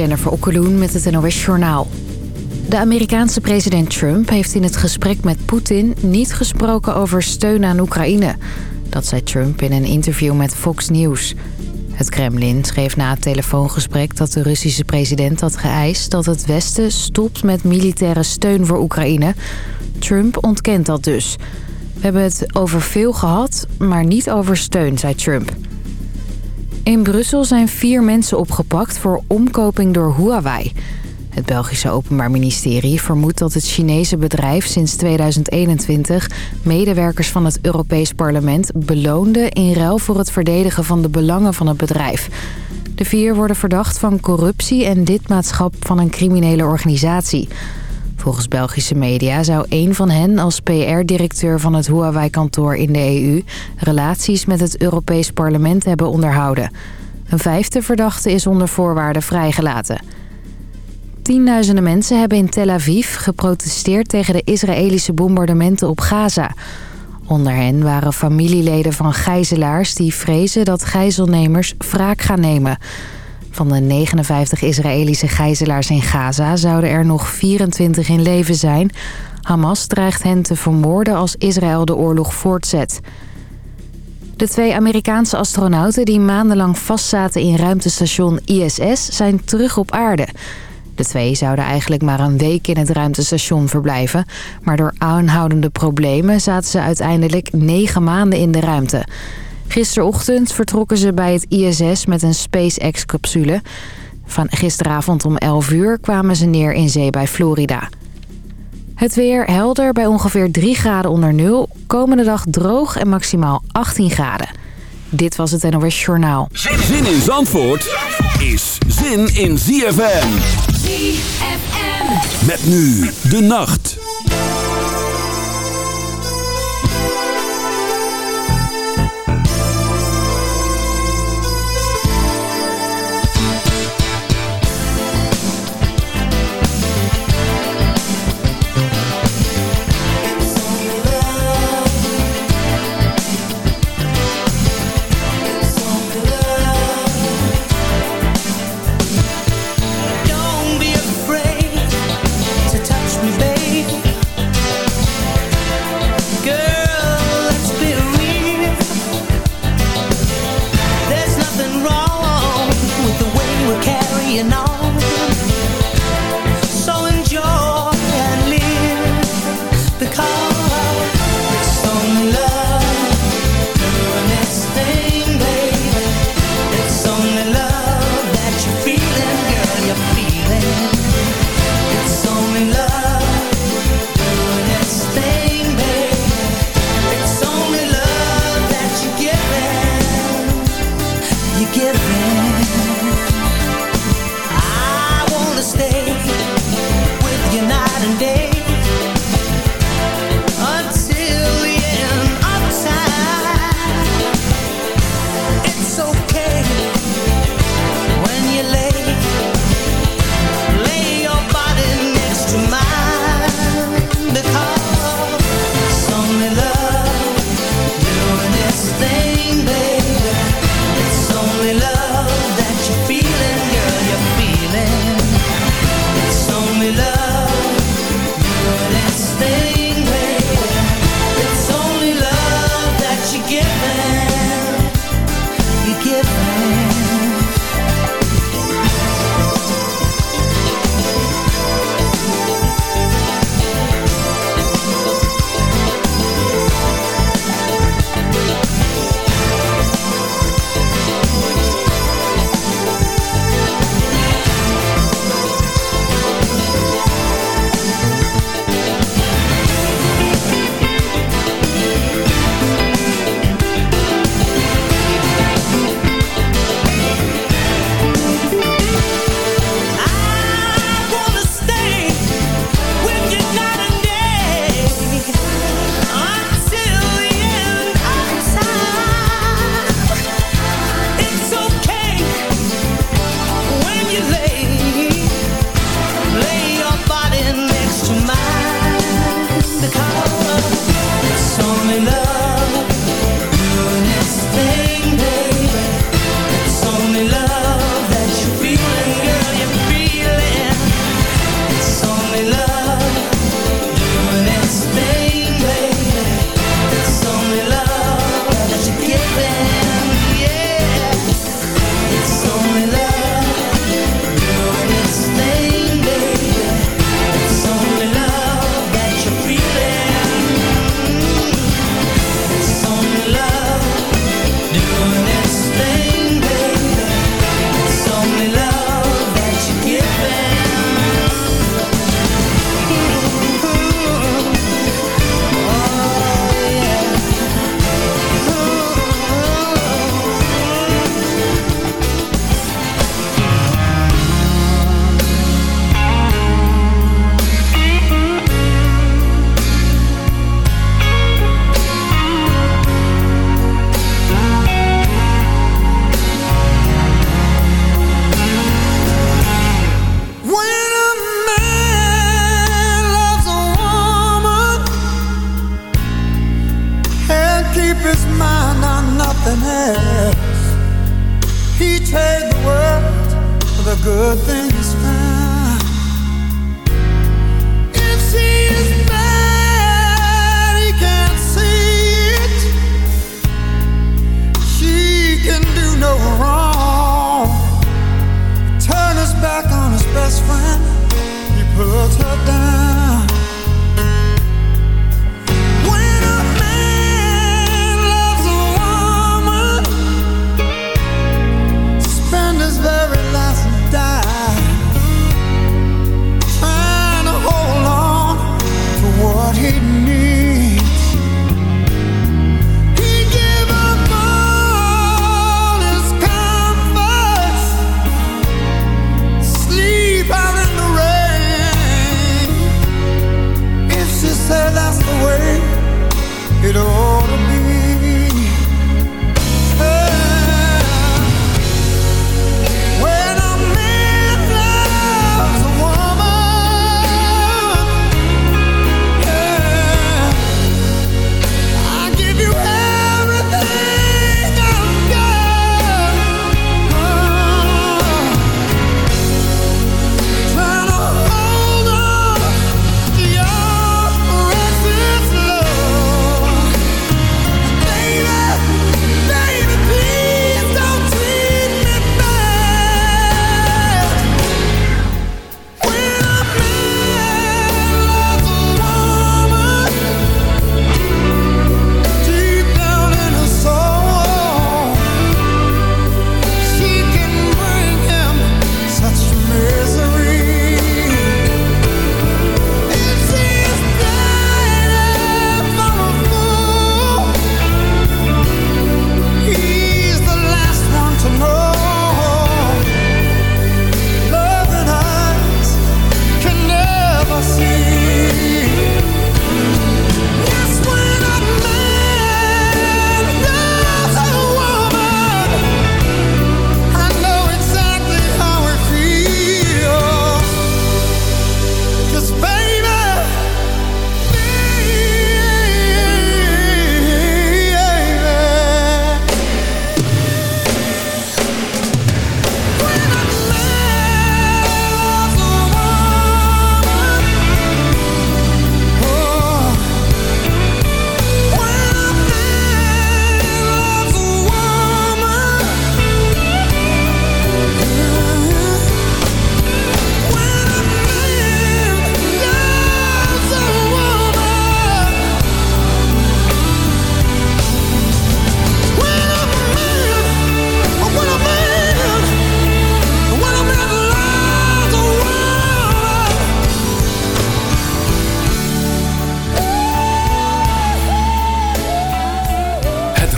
Jennifer Okkeloen met het NOS Journaal. De Amerikaanse president Trump heeft in het gesprek met Poetin niet gesproken over steun aan Oekraïne. Dat zei Trump in een interview met Fox News. Het Kremlin schreef na het telefoongesprek dat de Russische president had geëist... dat het Westen stopt met militaire steun voor Oekraïne. Trump ontkent dat dus. We hebben het over veel gehad, maar niet over steun, zei Trump. In Brussel zijn vier mensen opgepakt voor omkoping door Huawei. Het Belgische Openbaar Ministerie vermoedt dat het Chinese bedrijf sinds 2021 medewerkers van het Europees Parlement beloonde in ruil voor het verdedigen van de belangen van het bedrijf. De vier worden verdacht van corruptie en lidmaatschap van een criminele organisatie. Volgens Belgische media zou een van hen als PR-directeur van het Huawei-kantoor in de EU... relaties met het Europees Parlement hebben onderhouden. Een vijfde verdachte is onder voorwaarden vrijgelaten. Tienduizenden mensen hebben in Tel Aviv geprotesteerd tegen de Israëlische bombardementen op Gaza. Onder hen waren familieleden van gijzelaars die vrezen dat gijzelnemers wraak gaan nemen... Van de 59 Israëlische gijzelaars in Gaza zouden er nog 24 in leven zijn. Hamas dreigt hen te vermoorden als Israël de oorlog voortzet. De twee Amerikaanse astronauten die maandenlang vastzaten in ruimtestation ISS zijn terug op aarde. De twee zouden eigenlijk maar een week in het ruimtestation verblijven... maar door aanhoudende problemen zaten ze uiteindelijk negen maanden in de ruimte... Gisterochtend vertrokken ze bij het ISS met een SpaceX-capsule. Van gisteravond om 11 uur kwamen ze neer in zee bij Florida. Het weer helder bij ongeveer 3 graden onder nul. Komende dag droog en maximaal 18 graden. Dit was het NOS Journaal. Zin in Zandvoort is zin in ZFM. ZFM. Met nu de nacht.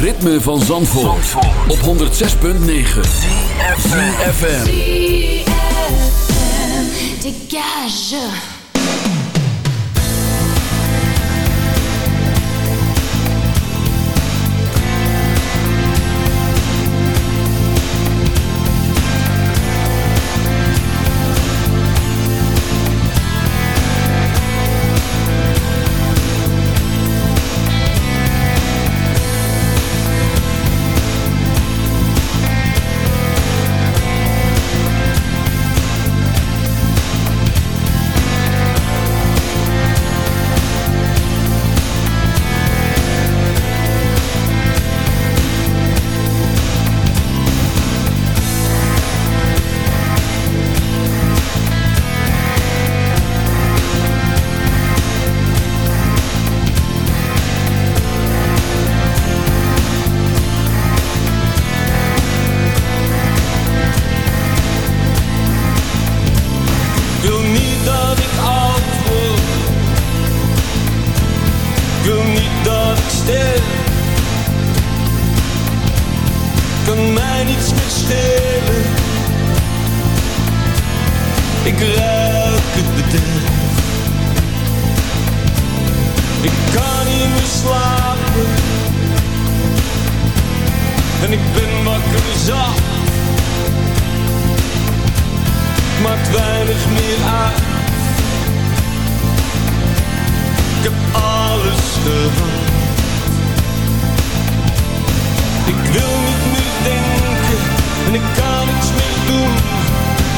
Ritme van Zandvoort, op 106.9 ZFM. Dégage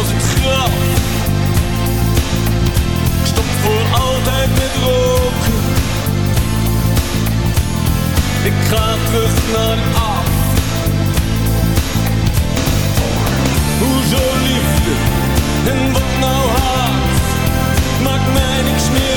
als ik slaap. Ik stop voor altijd met roken. Ik ga terug naar af. Hoezo liefde en wat nou haat? Maakt mij niks meer.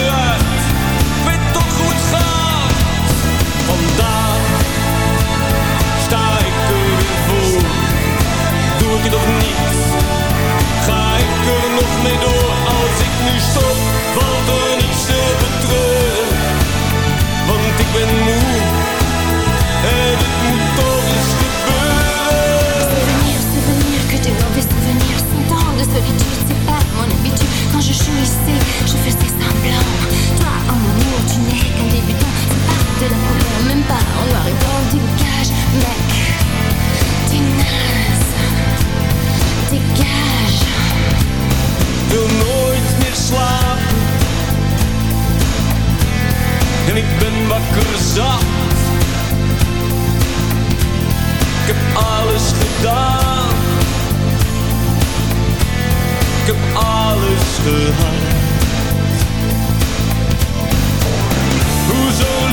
wakker zag. Ik heb alles gedaan. Ik heb alles gehad. Hoezo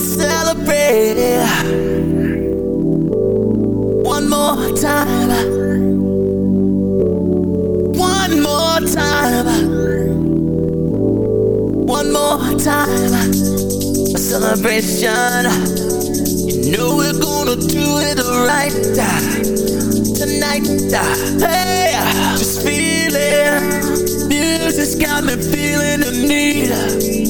celebrate. One more time. One more time. One more time. A celebration. You know we're gonna do it right tonight. Hey, just feel it. Music's got me feeling the need.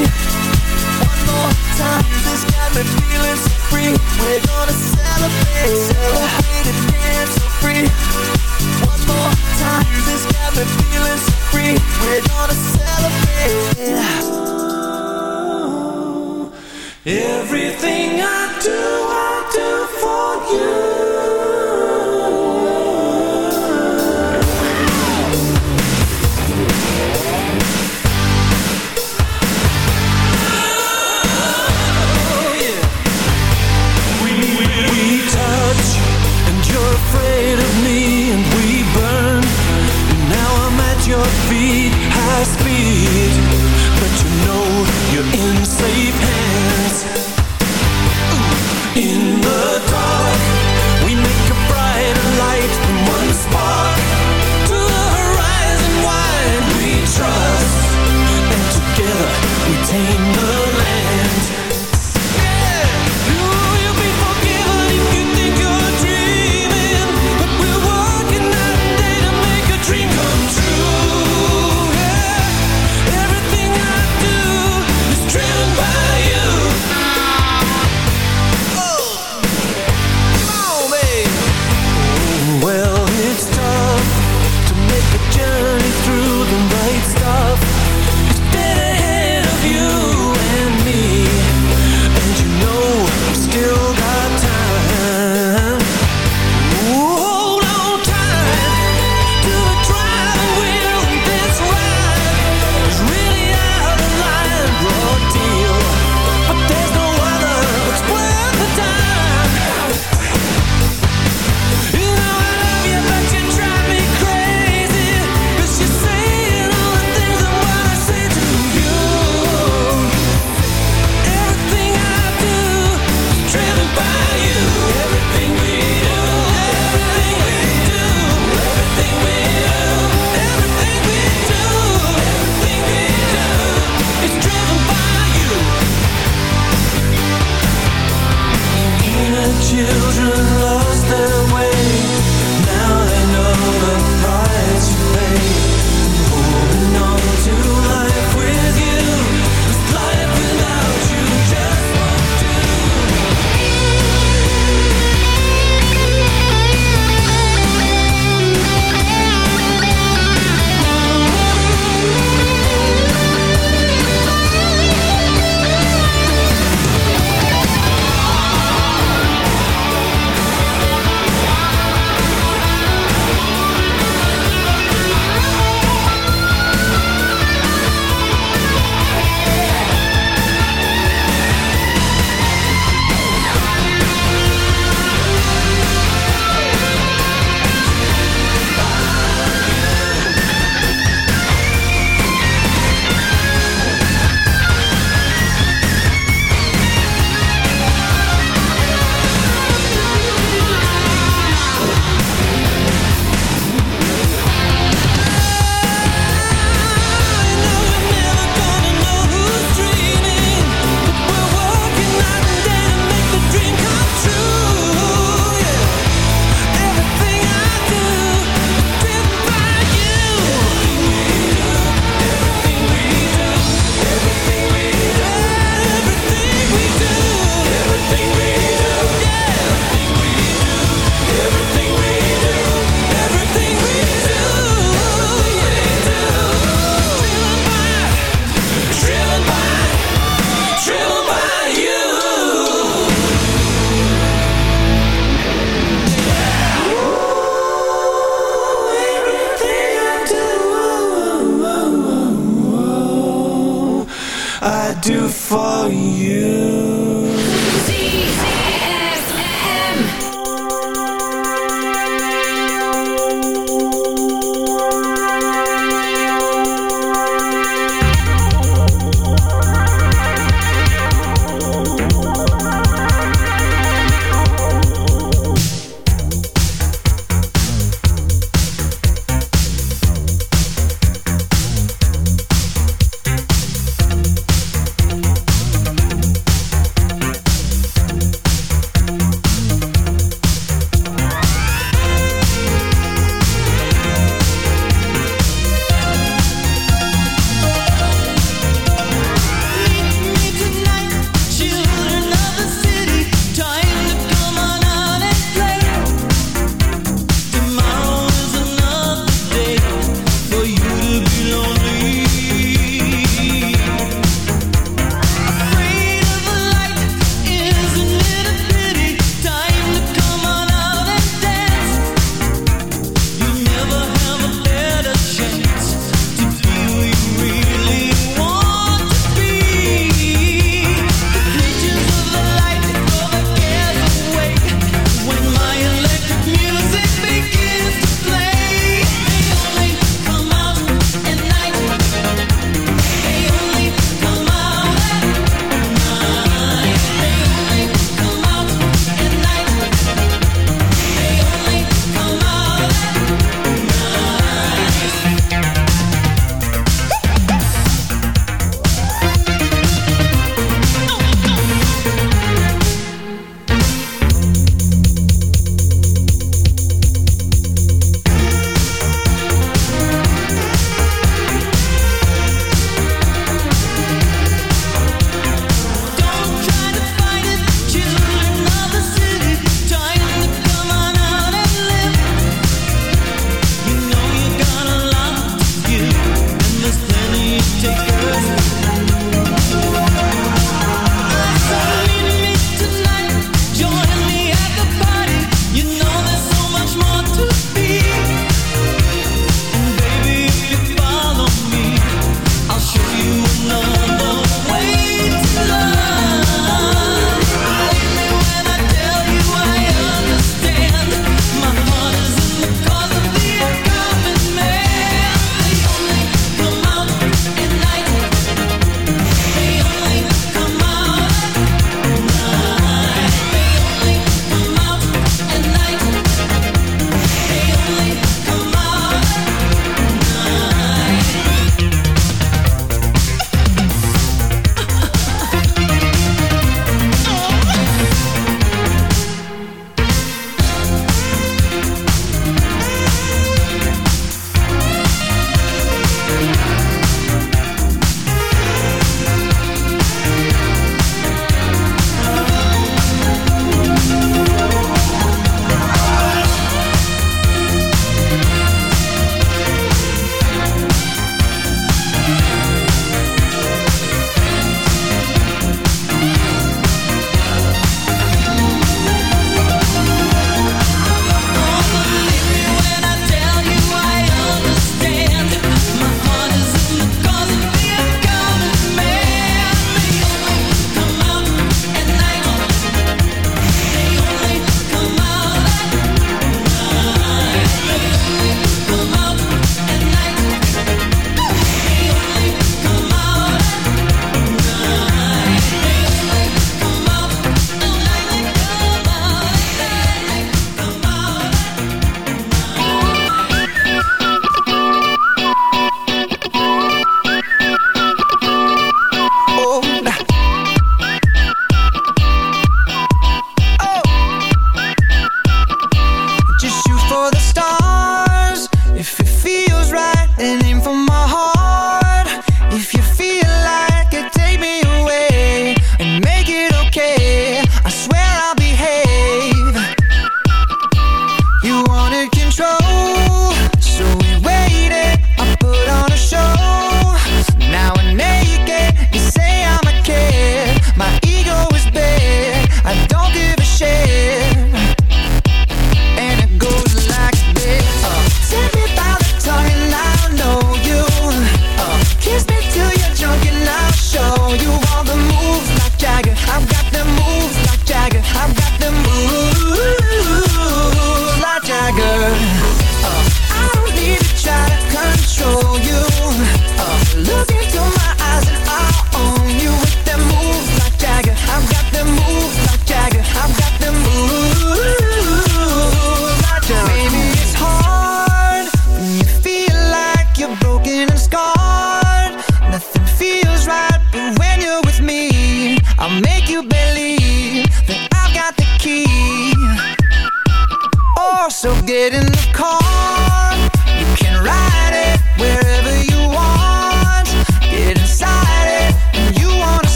One more time. Music's got me feeling so free. We're gonna celebrate. Celebrate and dance so free. One more time. Music's got me feeling so free. We're gonna celebrate. Everything I do, I do for you. You.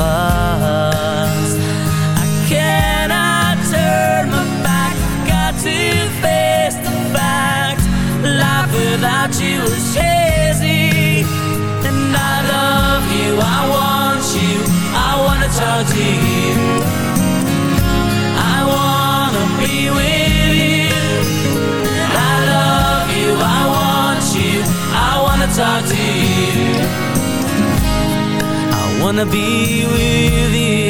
us. I cannot turn my back, got to face the fact. Life without you is hazy, and I love you, I want you, I wanna talk to you. wanna be with you.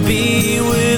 be with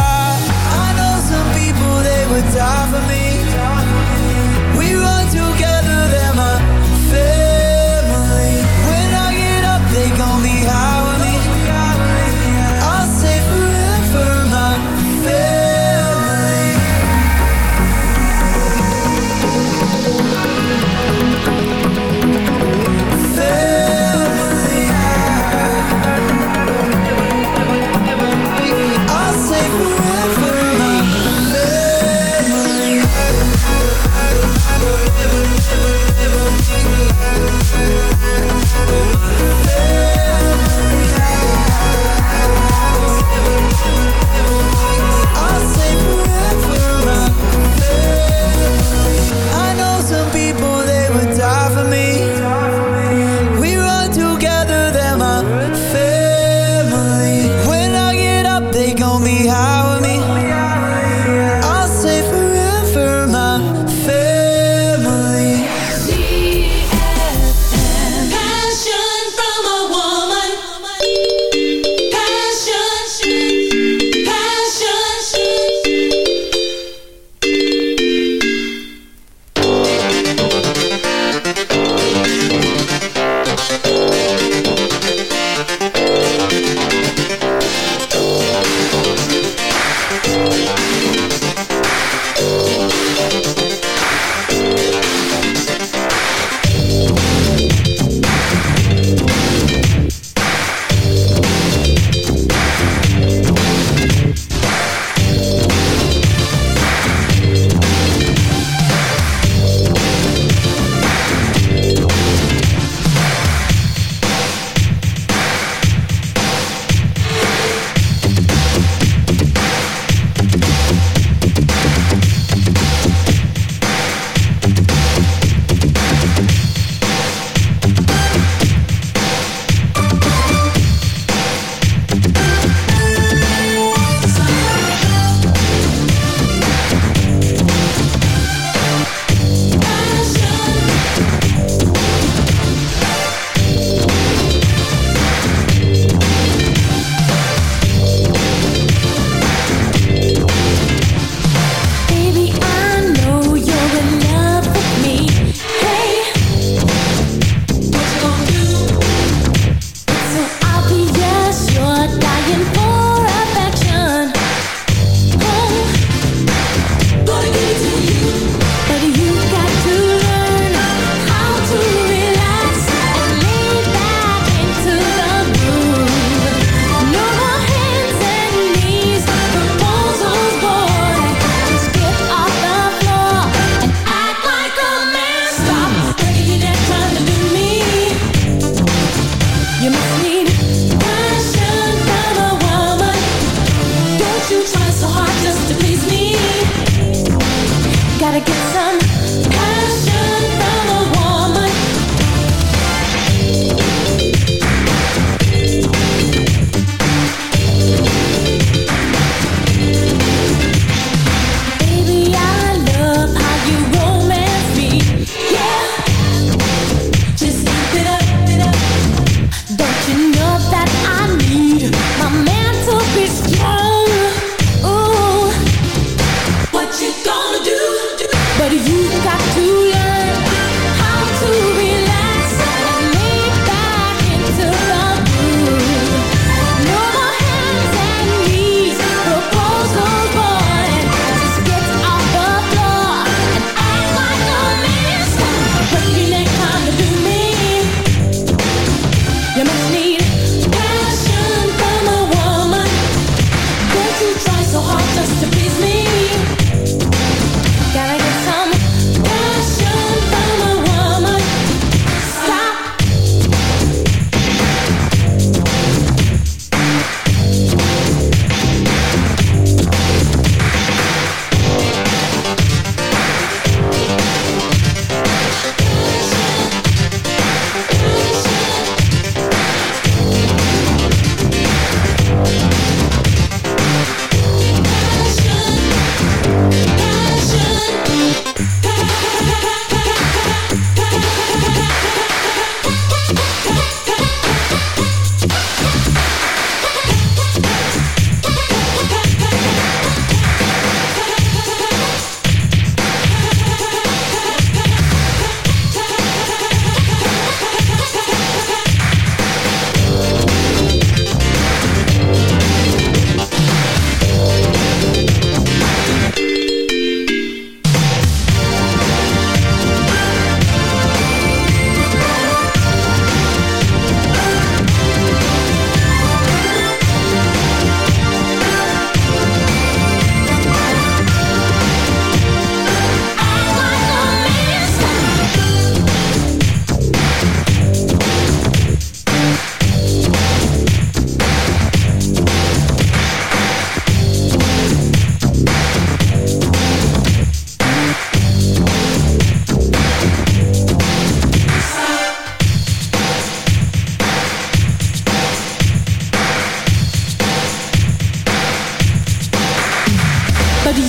die for me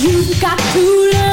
You've got to learn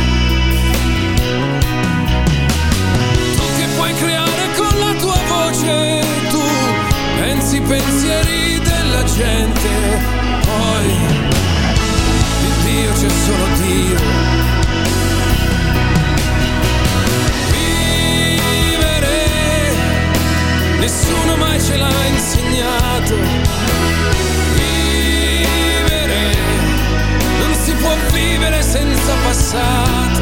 La tua voce, tu pensi pensieri della gente, poi di Dio c'è solo Dio. Vivere, nessuno mai ce l'ha insegnato. Vivere, non si può vivere senza passato.